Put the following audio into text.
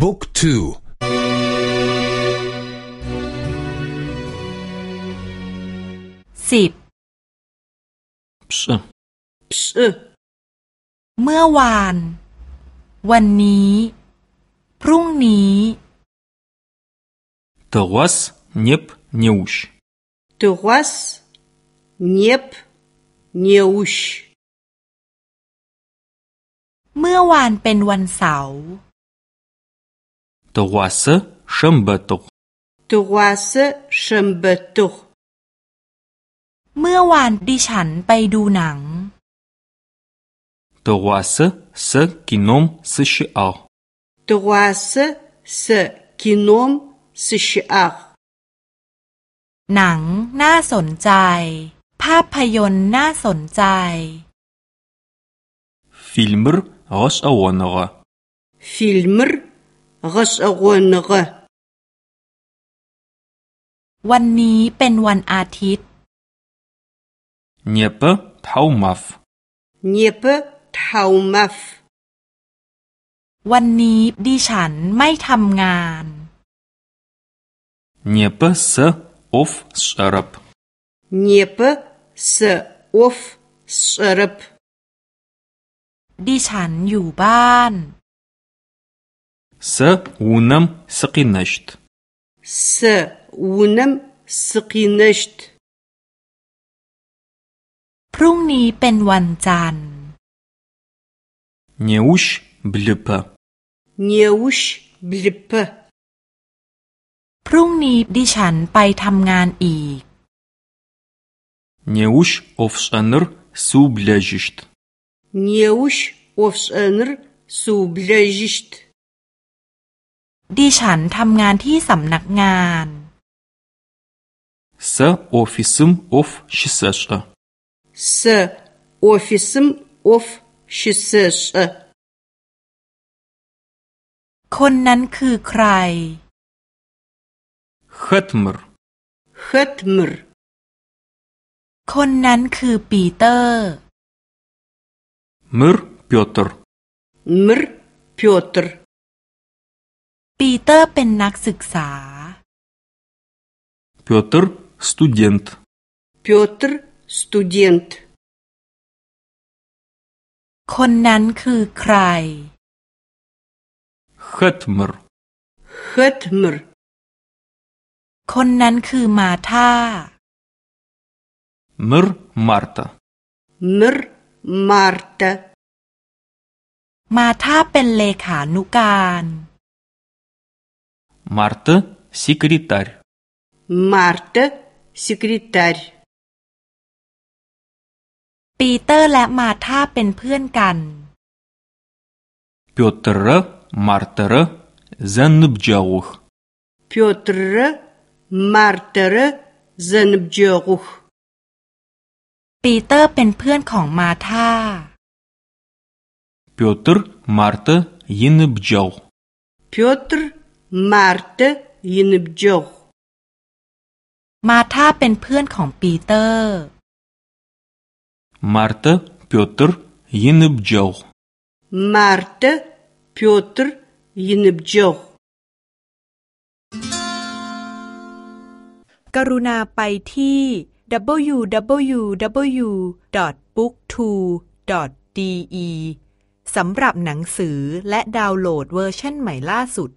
บุ๊กทูสิบพเมื่อวาน วันนี้ พรุ่งนี้ว о г а с неп не ชตัวส а с บเน не у ชเมื่อวานเป็นวันเสาร์ตัวเส а с э ш э ต б э т ы г ъ Тыгъуасэ ш เมื่อวานดิฉันไปดูหนังตัวเสาสสกินมสชิอาตัวเสาสสกินมสชิอาหนังน่าสนใจ ภาพยนตร์น่าสนใจ ฟิล์มร์ออสอวานาฟิล์มร์ г а с а г о н ы г วันนี้เป็นวันอาทิตย์เนปทาวมัฟเนปทาวมัฟวันนี้ดิฉันไม่ทำงานเนปสออฟสรับเนปสออฟสรับดิฉันอยู่บ้าน Сэ унэм сыкъинэщт. Сэ унэм сыкъинэщт. พรุ่งนี้เป็นวันจันทร์ Неуш блыпа. Неуш блыпа. พรุ่งนี้ดิฉันไปทำงานอีก Неуш офшэныр сублэжьышт. Неуш офшэныр сублэжьышт. ดิฉันทำงานที่สำนักงาน เซอ и с ы м оф щисэшӏэ. С офисым оф щ и с э คนนั้นคือใคร х э ตม ы р Хэтмыр. คนนั้นคือปีเตอร์ Мыр Пётр. Мыр Пётр. ีเตอร์เป็นนักศึกษาปีเตอร์สตูเดนต์ปีเตอร์สตูเดนต์คนนั้นคือใครเฮตมอร์เฮตมอร์ คนนั้นคือมาธามอร์มาร์ตามอร์มาร์ตามาธาเป็นเลขานุการ Марта – секретарь. Марта – секретарь. ปีเตอร์และมาธาเป็นเพื่อนกัน Петра, Мартера, Занбджаух. Петра, Мартера, Занбджаух. ปีเตอร์เป็นเพื่อนของมาธา Петр, Марта, Янбджау. Петр, Марта ยินบจกมาธาเป็นเพื่อนของปีเตอร์ Марта п ต т р ยินบจก Марта п ต т р ยินบจกกรุณาไปที่ www.booktwo.de สำหรับหนังสือและดาวน์โหลดเวอร์ชันใหม่ล่าสุด